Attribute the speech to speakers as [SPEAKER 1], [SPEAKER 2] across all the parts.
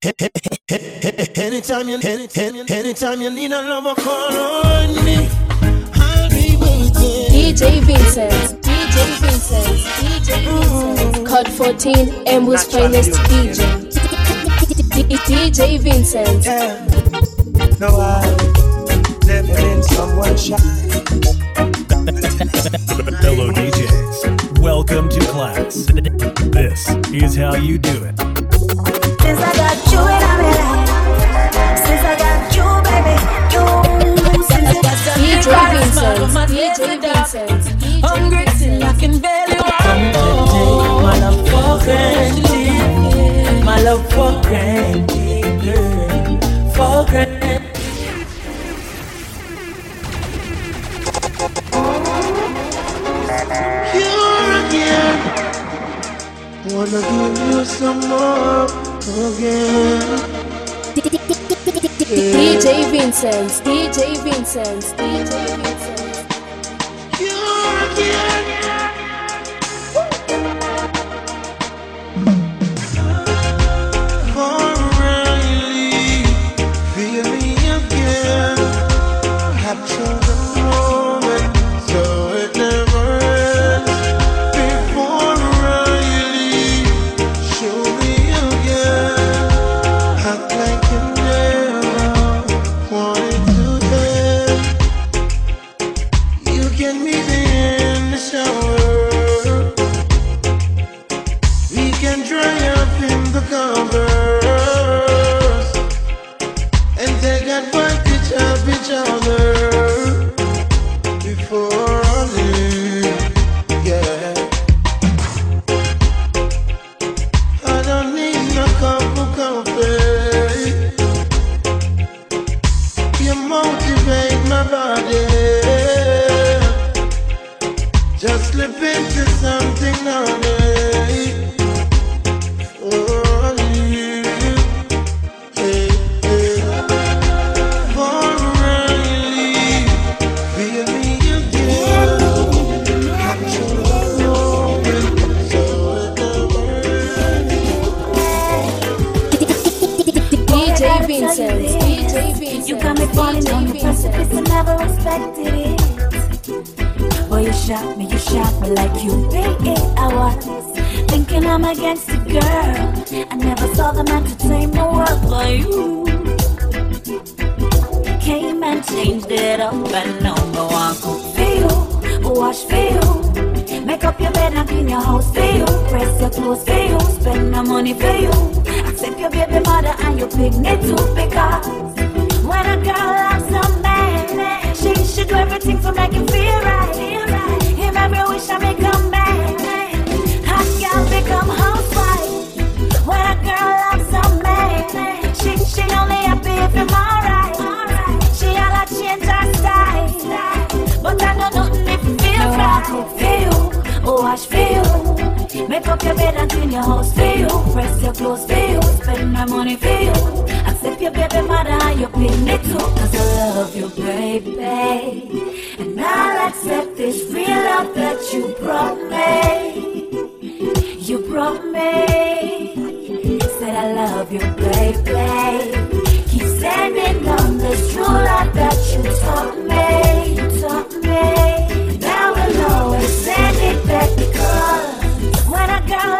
[SPEAKER 1] Anytime you, anytime you need a lover, call on me. I'll be waiting.
[SPEAKER 2] DJ Vincenz, DJ Vincenz, DJ Vincenz. Mm. Code 14, Ambu's finest DJ. DJ Vincenz.
[SPEAKER 1] Yeah. No, I'm living in someone's shop.
[SPEAKER 3] Hello, DJs. Welcome to class. This is how you do it.
[SPEAKER 4] Since I got you in my life, since I got you, baby, you. Since I got
[SPEAKER 2] DJ Vincenz, DJ Vincenz,
[SPEAKER 4] Hungry till I can barely walk.
[SPEAKER 5] My love for granted, my love for granted, girl, for granted.
[SPEAKER 1] Here again. Wanna give you some more
[SPEAKER 2] DJ Vincenz, DJ Vincenz, DJ Vincenz.
[SPEAKER 1] Here again.
[SPEAKER 4] Shot me, you shot me like you it. I was thinking I'm against a girl. I never saw the man to tame the world for you. Came and changed it up, and now go on cook for you, wash you. Make up your bed and clean your house for you. Press your clothes for you, spend the money for you. Accept your baby mother and your picnic too, because when a girl loves a man, she should do everything to make him feel right. Make up your bed and clean your house. For you. Press your clothes. For you. Spend my money. For you. Accept your baby mother your pay me too. Cause I love you, baby. And I'll accept this real love that you brought me. You brought me. Said I love you, baby. Keep standing on this true love that you taught me. You taught me. Now we'll always send it back because when I girl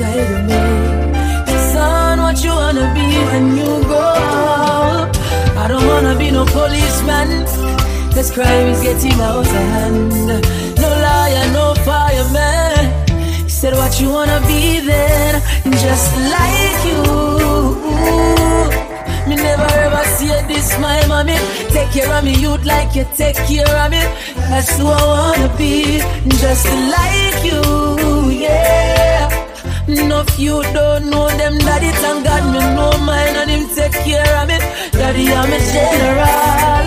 [SPEAKER 4] right
[SPEAKER 5] beside me. Son, what you wanna be when you grow up? I don't wanna be no policeman. Cause crime is getting out of hand. No liar, no fireman. He said, What you wanna be then? Just like you. Me never ever see this, my mommy. Take care of me, youth like you take care of me. That's who I wanna be, just like you, yeah. Enough you don't know them daddy, thank God me know mine and him take care of me. Daddy, I'm a general.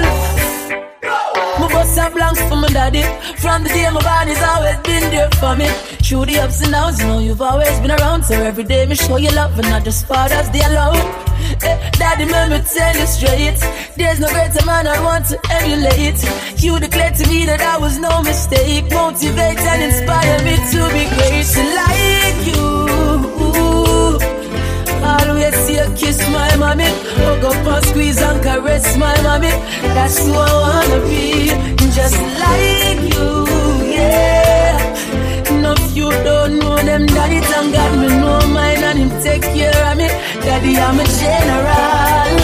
[SPEAKER 5] Me bust a blanks for my daddy. From the day my body's always been there for me. Through the ups and downs, you know you've always been around. So every day me show you love and not just Father's Day alone. Daddy, let me tell you straight. There's no greater man I want to emulate. You declared to me that I was no mistake. Motivate and inspire me to be great. Like you. Always see a kiss my mommy. Hug up and squeeze and caress my mommy. That's who I wanna be. Just like you, Daddy I'm a general.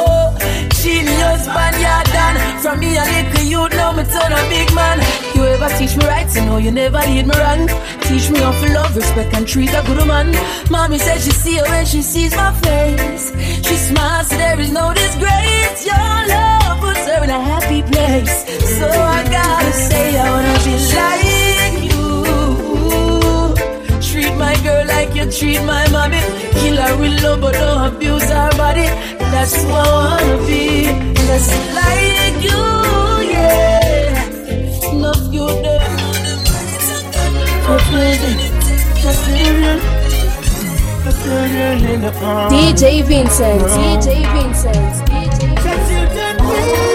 [SPEAKER 5] Oh, genius man you done. From me a little you know me turn a big man. You ever teach me right, you know you never lead me wrong. Teach me how to love, respect, and treat a good man. Mommy said she see it when she sees my face. She smiles, so there is no disgrace. Your love puts her in a happy place. So I gotta say, I wanna be like my girl like you treat my mommy. Kill her with love, but don't abuse her body. That's who I wanna be. Just like you, yeah. Love you, there.
[SPEAKER 2] DJ Vincenz, DJ Vincenz, DJ
[SPEAKER 1] Vincenz.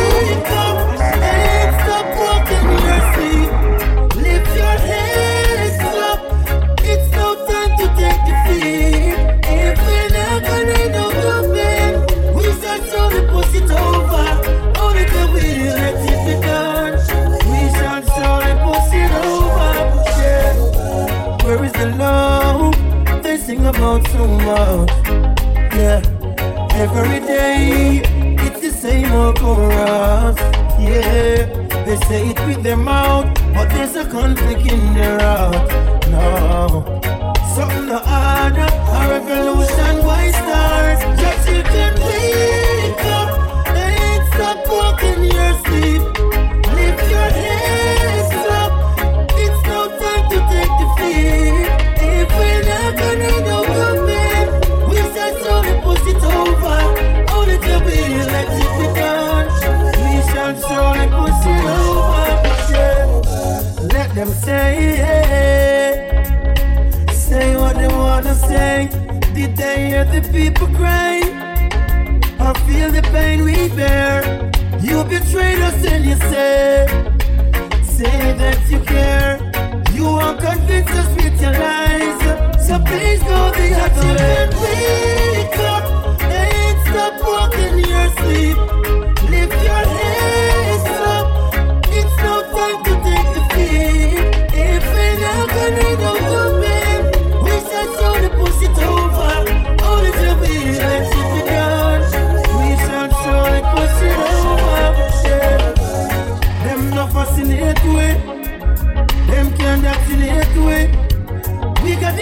[SPEAKER 1] About so much. Yeah. Every day, it's the same old chorus. Yeah, they say it with their mouth, but there's a conflict in their heart. No, something to add, say. Did they hear the people cry? Or feel the pain we bear? You betrayed us and you say, say that you care. You won't convince us with your lies. So please go the other way.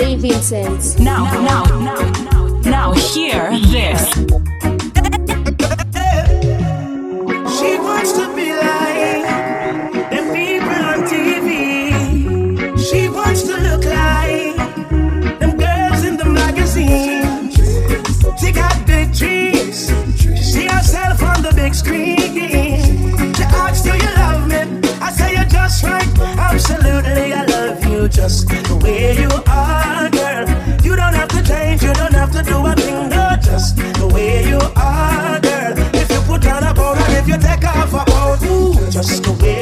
[SPEAKER 2] DJ Vincenz.
[SPEAKER 6] Now, now, now, now, hear this.
[SPEAKER 1] She wants to be like them people on TV. She wants to look like them girls in the magazine. She got big dreams. She see herself on the big screen. She asks, Do you love me? I say you're just right. Absolutely, I love you just the way you are, just the way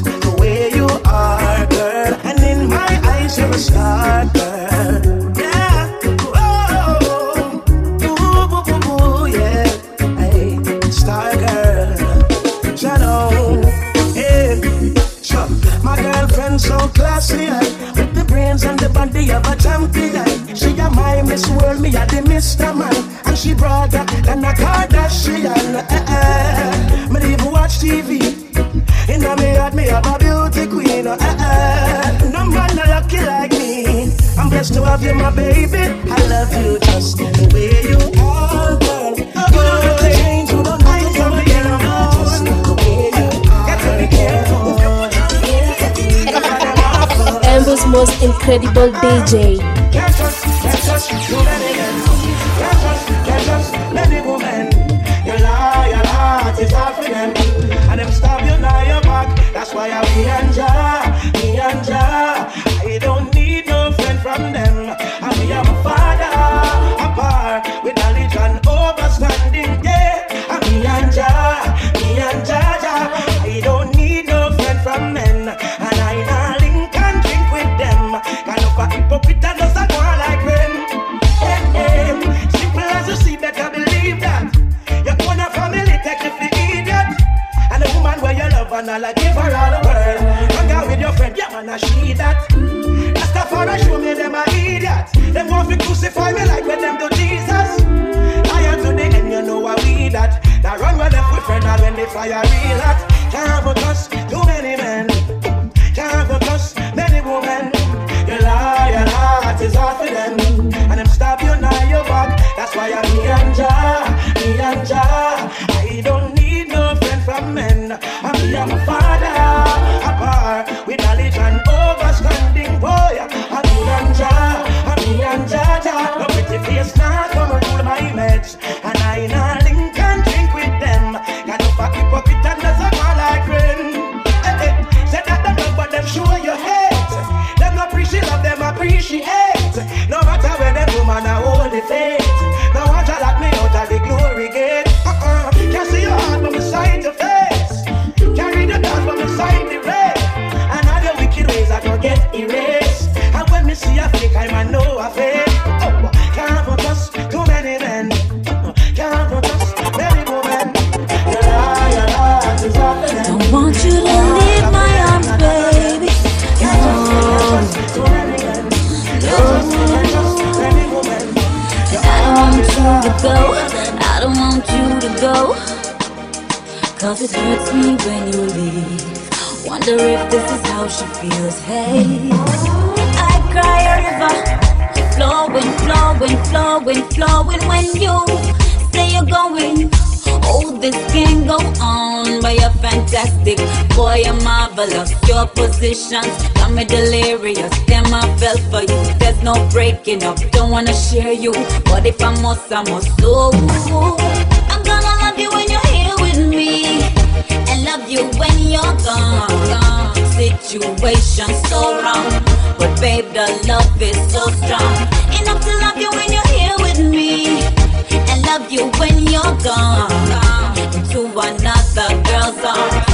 [SPEAKER 1] Christ. no,
[SPEAKER 7] uh-uh. No man no lucky like me. I'm blessed to have you, my baby. I love you just the way you are, girl. You don't have to change. Just the way you are. To be careful.
[SPEAKER 2] Amber's most incredible DJ.
[SPEAKER 7] Can't touch, can't touch, man, I see that. Rastafari show me them
[SPEAKER 4] fantastic. Boy, I'm marvelous. Your positions got me delirious. Damn, I fell for you. There's no breaking up. Don't wanna share you. But if I must, I must. So I'm gonna love you when you're here with me. And love you when you're gone. Situation's Situation so wrong. But babe, the love is so strong. Enough to love you when you're here with me. And love you when you're gone. gone. To another girl's arms.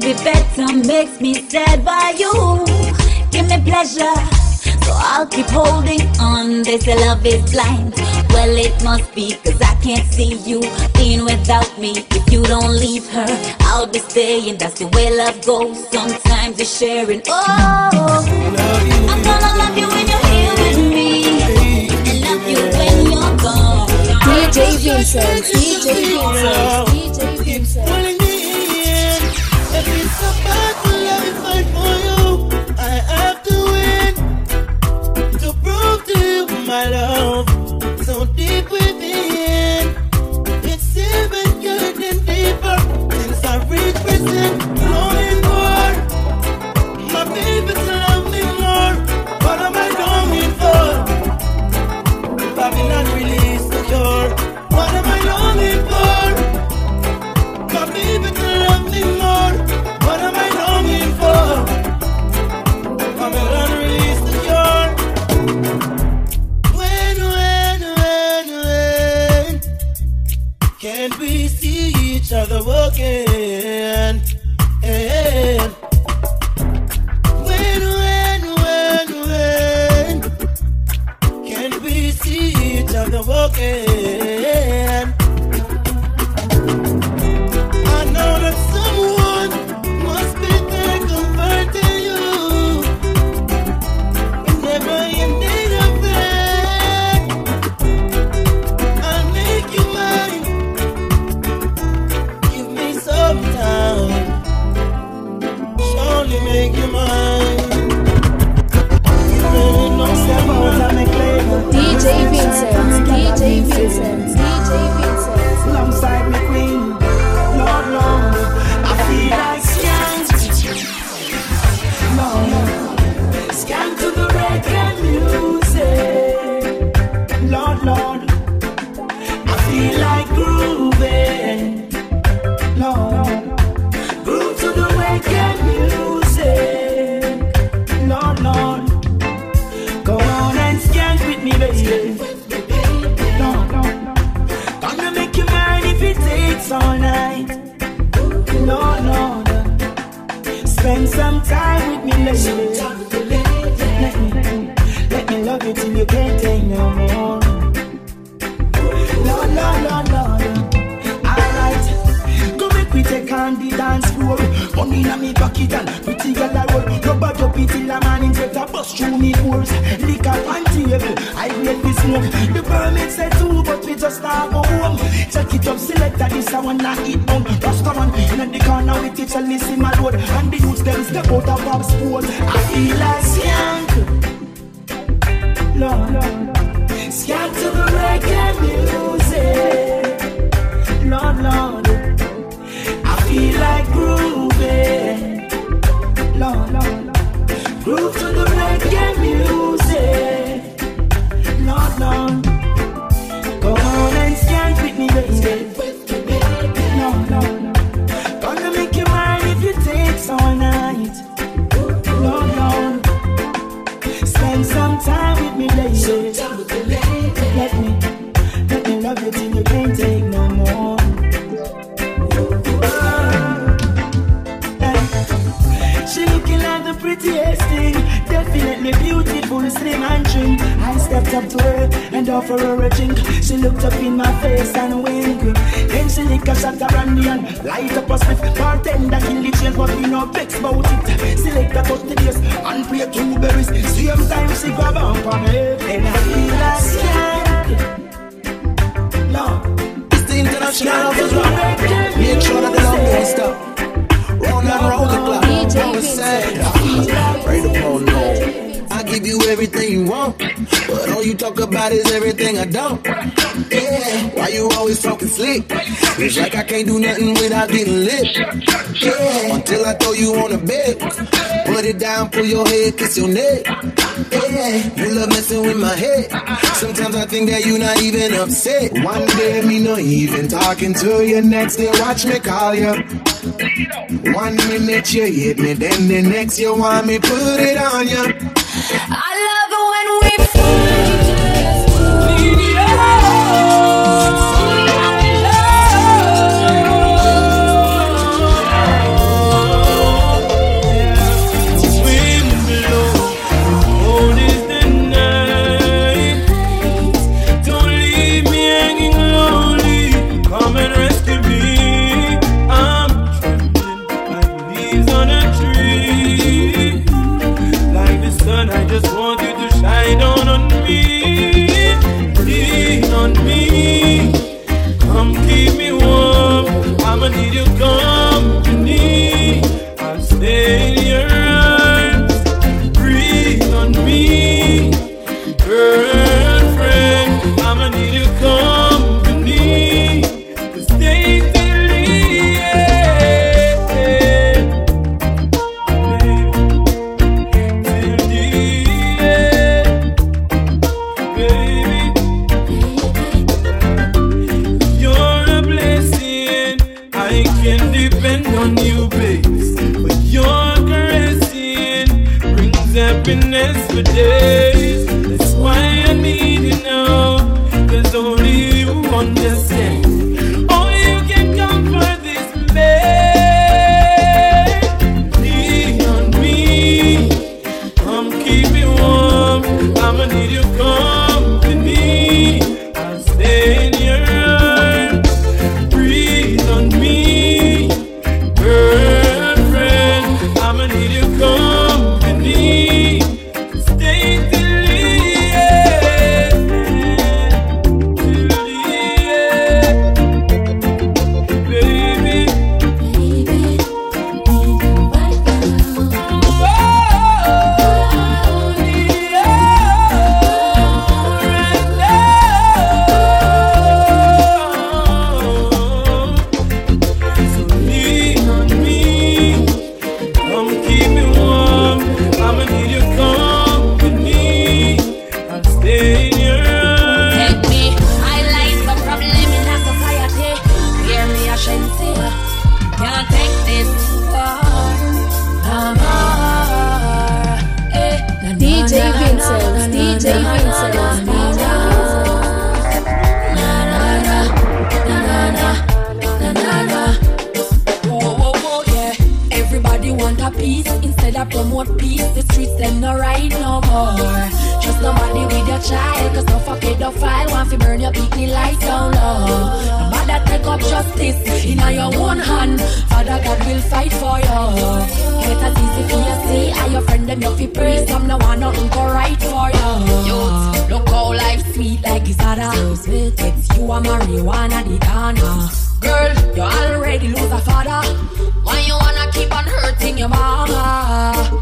[SPEAKER 4] Baby, better makes me sad by you. Give me pleasure, so I'll keep holding on. They say love is blind. Well, it must be, cause I can't see you being without me. If you don't leave her, I'll be staying. That's the way love goes. Sometimes it's sharing. Oh, I'm gonna love you when you're here with me. And love you when you're gone.
[SPEAKER 2] DJ Vincenz, DJ Vincenz, DJ
[SPEAKER 1] love again?
[SPEAKER 8] Spend some time with me, lady. Let me, let me love you till you can't take no more. Lord, Lord, Lord, Lord. Money in me pocket and pretty girl I roll. Rubber up it till a man in a bust through me pores. Liquor on table, I get this smoke. The permit say two, but we just not go home. Check it up, select that this I wanna eat on. Rasta man in the corner with it, and see my road. And the youths them step out of Bob's pool. I feel like skank. Lord, skank to the reggae music. Lord, Lord. Feel like grooving. Lord. Groove to the reggae music. I.
[SPEAKER 9] It's the international. Make sure that the love don't stop. The clock. Round the upon no. I give you everything you want, but all you talk about is everything I don't. Yeah, why you always talking slick? It's like I can't do nothing without getting lit. Yeah, until I throw you on the bed. Put it down, pull your head, kiss your neck. Yeah, you love messing with my head. Sometimes I think that you're not even upset. One day me not even talking to you, next day watch me call you. One minute you hit me, then the next you want me put it on you.
[SPEAKER 10] I
[SPEAKER 11] promote peace, the streets them no right no more. Trust nobody with your child, cause no fuck pedophile want to burn your picnic lights oh down low. Nobody take up justice in your own hand. Father God will fight for you. Get as easy for you see, how your friend them you fi pray, some no want nothing go right for you. Youth, look how life sweet like it's other. It's you a marijuana the corner. Girl, you already lose a father. Why you wanna keep on hurting your mama?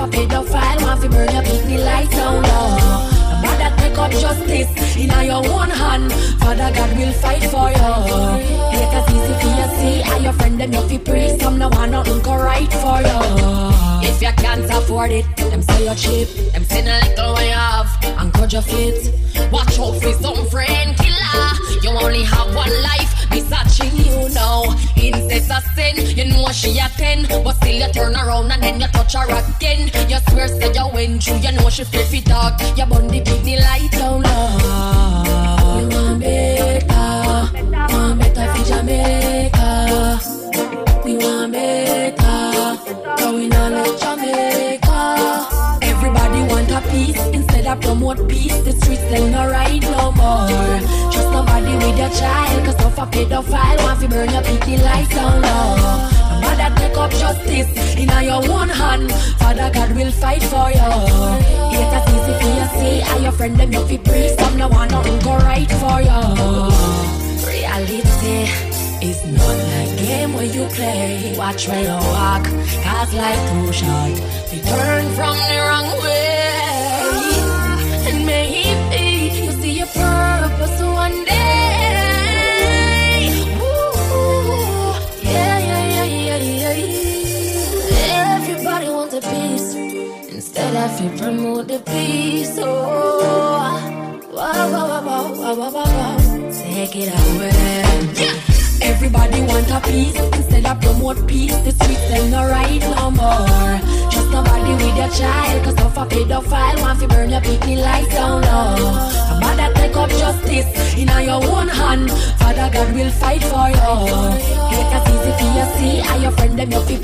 [SPEAKER 11] For pedophile want to burn your picnic lights down low. Nobody take up justice in your own hand. Father God will fight for you. It easy for you see, how your friend them you fi pray. Some no want nothing go right for you. If you can't afford it, them say you're cheap. Them say no little what you cut your feet. Watch out for some friend killer. You only have one life. Be searching you know. Incest a sin. You know she a ten, but still you turn around and then you touch her again. You swear say you went through. You know she fi talk. You burn the picnic light down low. We want better, want better for Jamaica. We want better, we not let Jamaica. Everybody want a piece of promote peace. The streets them no right no more. Trust nobody with your child, cause no for pedophile want to burn your picnic lights oh down low. Mother take up justice in your own hand. Father God will fight for you. As easy for you see, how ah, your friend them you fi pray. Some no want nothing go right for you. Reality is not like game where you play. Watch where you walk, cause life too short. You turn from the wrong way, I feel promote the peace. Oh, wow, wow, wow, wow, wow, wow. Take it away. Everybody want a piece instead of promote peace. The streets them no right no more. Trust nobody with your child, cause no for pedophile want to burn your picnic lights down low. A mother take up justice in your own hand. Father God will fight for you. Make it easy for you see, how your friend them you fi